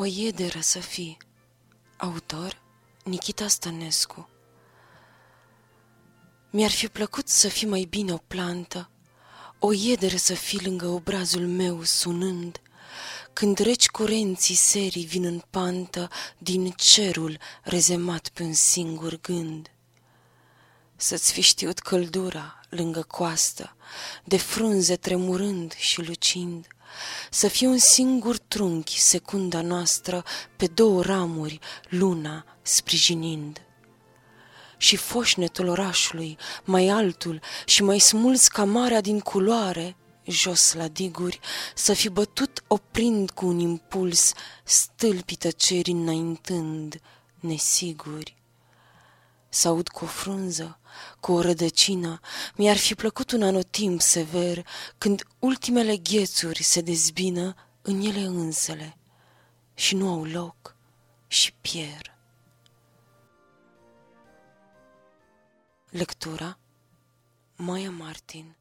O iederă să fii. Autor Nikita Stănescu. Mi-ar fi plăcut să fii mai bine o plantă, O iederă să fii lângă obrazul meu sunând, Când reci curenții serii vin în pantă Din cerul rezemat pe un singur gând. Să-ți fi știut căldura lângă coastă, De frunze tremurând și lucind, să fie un singur trunchi secunda noastră pe două ramuri, luna sprijinind. Și foșnetul orașului, mai altul și mai smulț ca marea din culoare, jos la diguri, să fi bătut oprind cu un impuls stâlpii tăcerii înaintând, nesiguri să aud cu o frunză, cu o rădăcină, mi-ar fi plăcut un anotimp sever, când ultimele ghețuri se dezbină în ele însele și nu au loc și pierd. Lectura Maya Martin